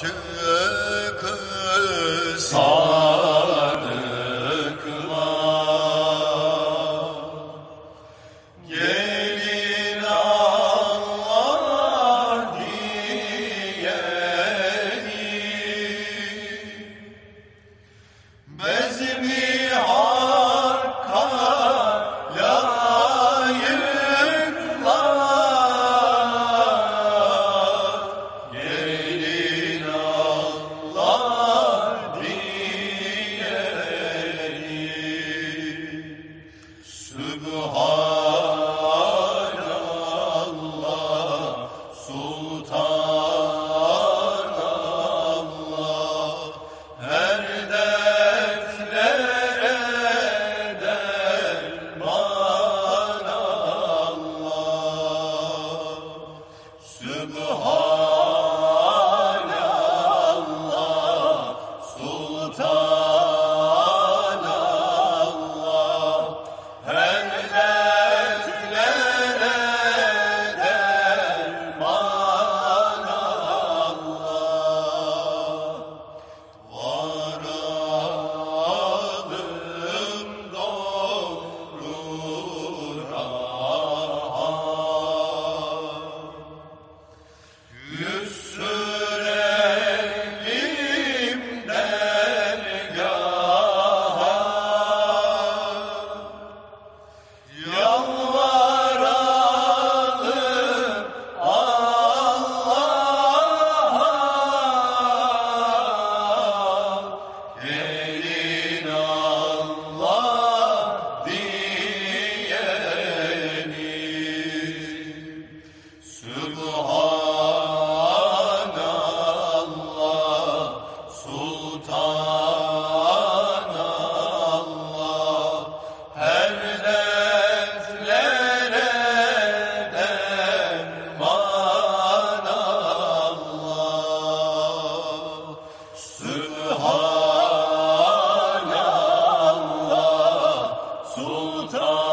aşıkı Jesus. Sultan.